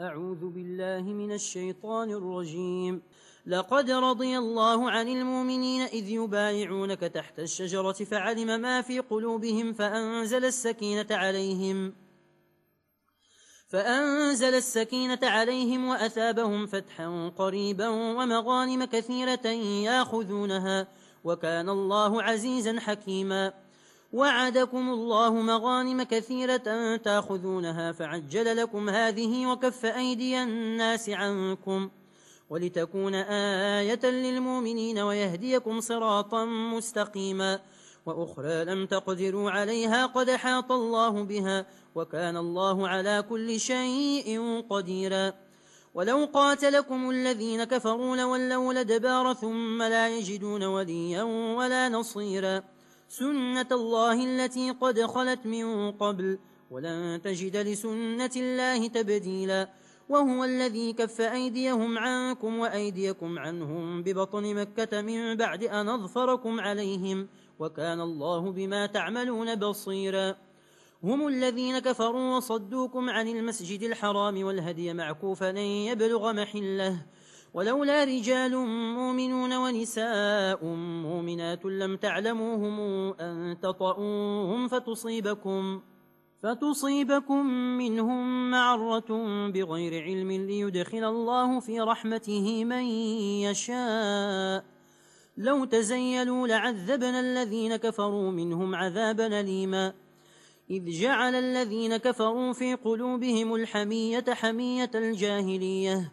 أعوذ بالله من الشيطان الرجيم. لقد رضي الله عن المؤمنين إذ يبايعونك تحت الشجرة فعلم ما في قلوبهم فأنزل السكينة عليهم. فأنزل السكينة عليهم وأثابهم فتحا قريبا ومغانم كثيرة ياخذونها وكان الله عزيزا حكيما. وعدكم الله مغانم كثيرة تأخذونها فعجل لكم هذه وكف أيدي الناس عنكم ولتكون آية للمؤمنين ويهديكم صراطا مستقيما وأخرى لم تقدروا عليها قد حاط الله بها وكان الله على كل شيء قديرا ولو قاتلكم الذين كفروا لولوا لدبار ثم لا يجدون وليا ولا نصيرا سنة الله التي قد خلت من قبل ولن تجد لسنة الله تبديلا وهو الذي كف أيديهم عنكم وأيديكم عنهم ببطن مكة من بعد أن أظفركم عليهم وكان الله بما تعملون بصيرا هم الذين كفروا وصدوكم عن المسجد الحرام والهدي معكوفا يبلغ محله ولولا رجال مؤمنون ونساء مؤمنات لم تعلموهم أن تطؤوهم فتصيبكم فتصيبكم منهم معرة بغير علم ليدخل الله في رحمته من يشاء. لو تزيلوا لعذبنا الذين كفروا منهم عذابا ليما إذ جعل الذين كفروا في قلوبهم الحمية حمية الجاهلية.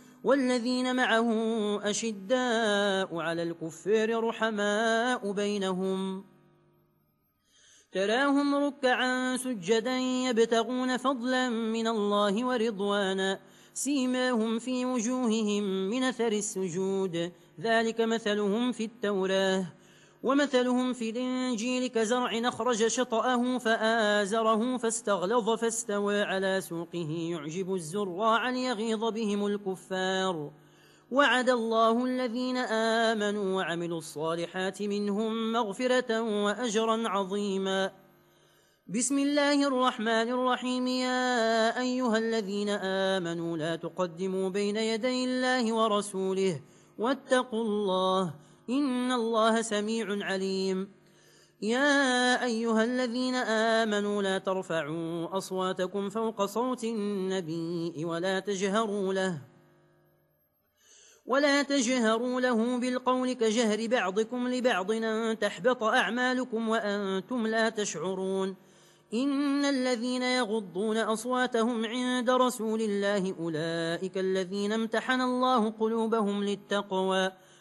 والذين معه أشداء على الكفار رحماء بينهم. تراهم ركعا سجدا يبتغون فضلا من الله ورضوانا. سيماهم في وجوههم من ثر السجود. ذلك مثلهم في التوراة. ومثلهم في الإنجيل كزرع نخرج شطأه فآزره فاستغلظ فاستوى على سوقه. يعجب الزراع ليغيظ بهم الكفار. وعد الله الذين آمنوا وعملوا الصالحات منهم مغفرة وأجرا عظيما. بسم الله الرحمن الرحيم. يا أيها الذين آمنوا لا تقدموا بين يدي الله ورسوله. واتقوا الله إن الله سميع عليم. يا أيها الذين آمنوا لا ترفعوا أصواتكم فوق صوت النبي ولا تجهروا له ولا تجهروا له بالقول كجهر بعضكم لبعض أن تحبط أعمالكم وأنتم لا تشعرون. إن الذين يغضون أصواتهم عند رسول الله أولئك الذين امتحن الله قلوبهم للتقوى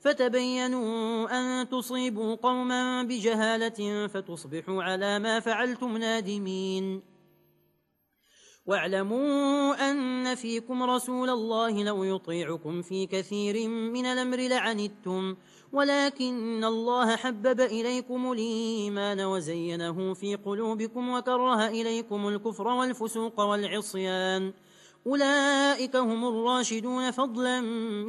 فتبينوا أن تصيبوا قوما بجهالة فتصبحوا على ما فعلتم نادمين. واعلموا أن فيكم رسول الله لو يطيعكم في كثير من الأمر لعنتم ولكن الله حبب إليكم الإيمان وزينه في قلوبكم وكره إليكم الكفر والفسوق والعصيان. أولئك هم الراشدون فضلا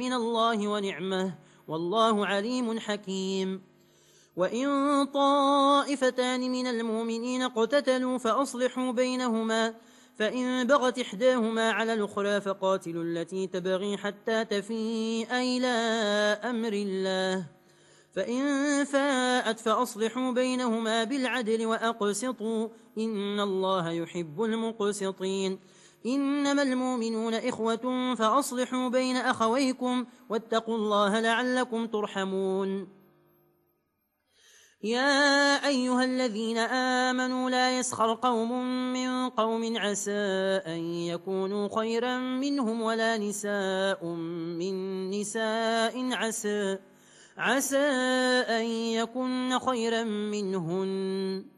من الله ونعمة. والله عليم حكيم. وإن طائفتان من المؤمنين قتتلوا فأصلحوا بينهما فإن بغت إحداهما على الأخرى فقاتلوا التي تبغي حتى تفيء إلى أمر الله. فإن فاءت فأصلحوا بينهما بالعدل وأقسطوا إن الله يحب المقسطين. إنما المؤمنون إخوة فأصلحوا بين أخويكم واتقوا الله لعلكم ترحمون. يا أيها الذين آمنوا لا يسخر قوم من قوم عسى أن يكونوا خيرا منهم ولا نساء من نساء عسى, عسى أن يكون خيرا منهن.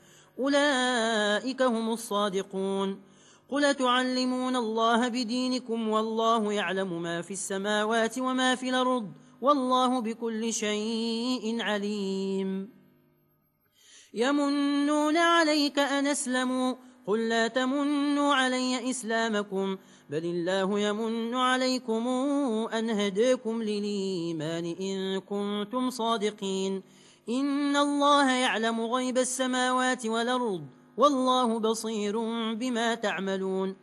أولئك هم الصادقون. قل تعلمون الله بدينكم والله يعلم ما في السماوات وما في الأرض والله بكل شيء عليم. يمنون عليك أن أسلموا. قل لا تمنوا علي إسلامكم. بل الله يمن عليكم أن هديكم للإيمان إن كنتم صادقين. إن الله يعلم غيب السماوات والأرض والله بصير بما تعملون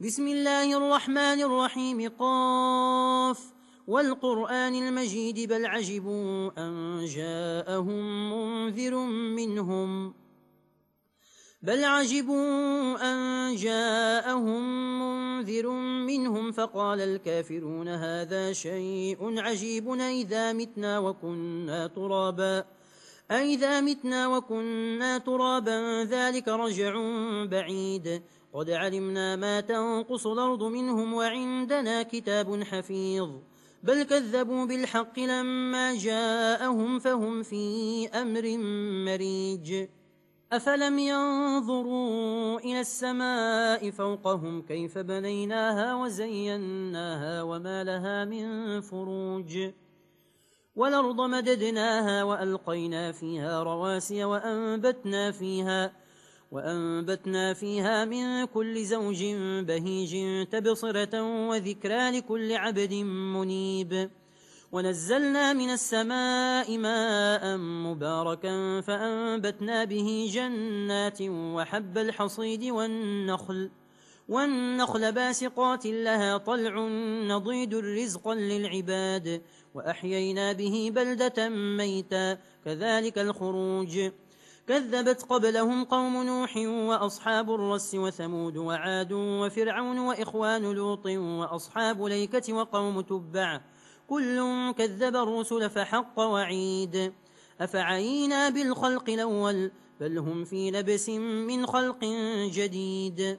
بسم الله الرحمن الرحيم قاف والقرآن المجيد بل عجبوا أن جاءهم منذر منهم بل عجبوا أن جاءهم منذر منهم فقال الكافرون هذا شيء عجيب إذا متنا وكنا ترابا أئذا متنا وكنا ترابا ذلك رجع بعيد قد علمنا ما تنقص الأرض منهم وعندنا كتاب حفيظ بل كذبوا بالحق لما جاءهم فهم في أمر مريج أفلم ينظروا إلى السماء فوقهم كيف بنيناها وزيناها وما لها من فروج والأرض مددناها وألقينا فيها رواسي وأنبتنا فيها وأنبتنا فيها من كل زوج بهيج تبصرة وذكرى لكل عبد منيب. ونزلنا من السماء ماء مباركا فأنبتنا به جنات وحب الحصيد والنخل. والنخل باسقات لها طلع نضيد رزقا للعباد وأحيينا به بلدة ميتا كذلك الخروج. كذبت قبلهم قوم نوح وأصحاب الرس وثمود وعاد وفرعون وإخوان لوط وأصحاب ليكة وقوم تبع. كل كذب الرسل فحق وعيد. أفعينا بالخلق الأول بل هم في لبس من خلق جديد.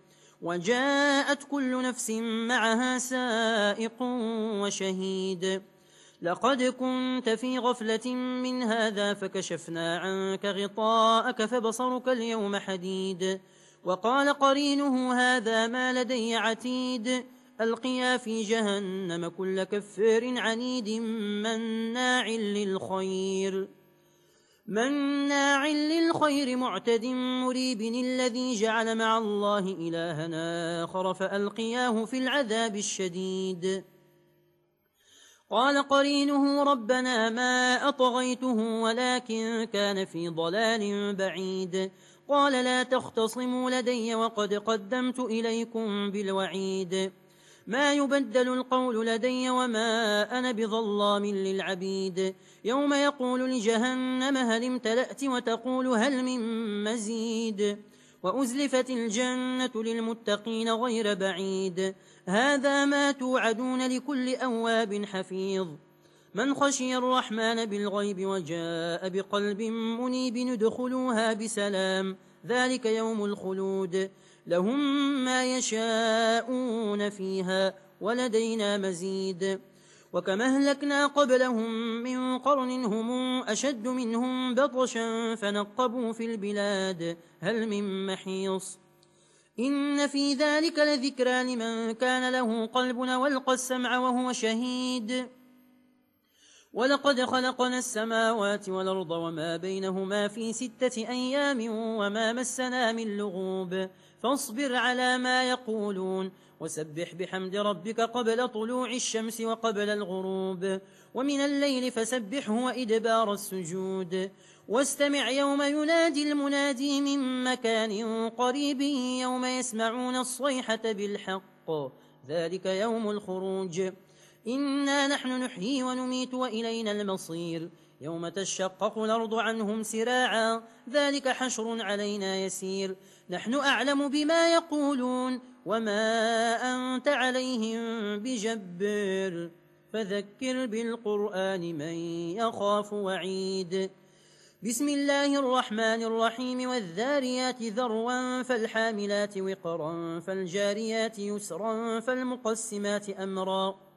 وجاءت كل نفس معها سائق وشهيد. لقد كنت في غفلة من هذا فكشفنا عنك غطاءك فبصرك اليوم حديد. وقال قرينه هذا ما لدي عتيد. ألقيا في جهنم كل كفر عنيد مناع للخير. مناع للخير معتد مريب الذي جعل مع الله إلهنا آخر فألقياه في العذاب الشديد. قال قرينه ربنا ما أطغيته ولكن كان في ضلال بعيد. قال لا تختصموا لدي وقد قدمت إليكم بالوعيد. ما يبدل القول لدي وما أنا بظلام للعبيد. يوم يقول لجهنم هل امتلأت وتقول هل من مزيد. وأزلفت الجنة للمتقين غير بعيد. هذا ما توعدون لكل أواب حفيظ. من خشي الرحمن بالغيب وجاء بقلب منيب ندخلوها بسلام. ذلك يوم الخلود. لهم ما يشاءون فيها ولدينا مزيد وكما هلكنا قبلهم من قرن هم أشد منهم بطشا فنقبوا في البلاد هل من محيص إن في ذلك لذكرى لمن كان له قلب والقى السمع وهو شهيد ولقد خلقنا السماوات والأرض وما بينهما في ستة أيام وما مسنا من لغوب فاصبر على ما يقولون وسبح بحمد ربك قبل طلوع الشمس وقبل الغروب ومن الليل فسبحه وإدبار السجود واستمع يوم ينادي المنادي من مكان قريب يوم يسمعون الصيحة بالحق ذلك يوم الخروج إنا نحن نحيي ونميت وإلينا المصير يوم تشقق الأرض عنهم سراعا ذلك حشر علينا يسير نحن أعلم بما يقولون وما أنت عليهم بجبر فذكر بالقرآن من يخاف وعيد بسم الله الرحمن الرحيم والذاريات ذروا فالحاملات وقرا فالجاريات يسرا فالمقسمات أمرا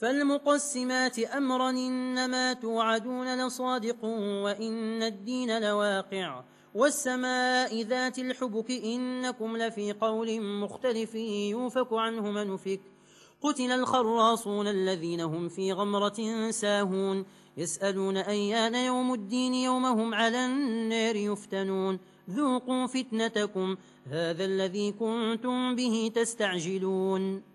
فالمقسمات أمرا إنما توعدون لصادق وإن الدين لواقع والسماء ذات الحبك إنكم لفي قول مختلف يوفك عنه منفك قتل الخراصون الذين هم في غمرة ساهون يسألون أيان يوم الدين يومهم على النار يفتنون ذوقوا فتنتكم هذا الذي كنتم به تستعجلون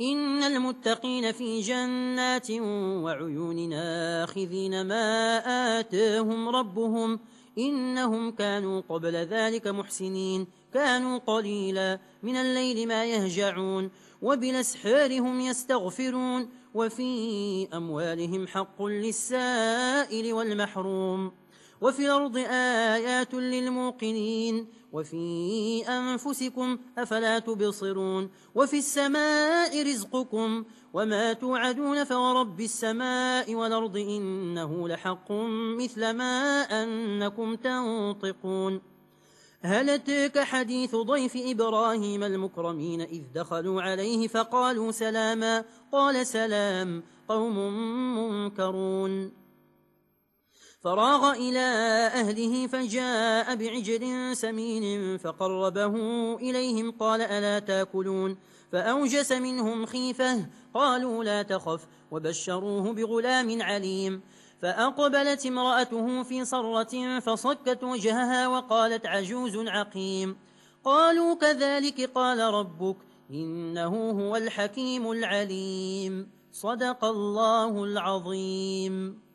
إن المتقين في جنات وعيون آخذين ما آتاهم ربهم إنهم كانوا قبل ذلك محسنين كانوا قليلا من الليل ما يهجعون وبالأسحار هم يستغفرون وفي أموالهم حق للسائل والمحروم وفي الأرض آيات للموقنين وفي أنفسكم أفلا تبصرون وفي السماء رزقكم وما توعدون فورب السماء والأرض إنه لحق مثل ما أنكم تنطقون هل أتاك حديث ضيف إبراهيم المكرمين إذ دخلوا عليه فقالوا سلاما قال سلام قوم منكرون فراغ إلى أهله فجاء بعجل سمين فقربه إليهم قال ألا تأكلون؟ فأوجس منهم خيفة قالوا لا تخف وبشروه بغلام عليم. فأقبلت امرأته في صرة فصكت وجهها وقالت عجوز عقيم. قالوا كذلك قال ربك إنه هو الحكيم العليم. صدق الله العظيم.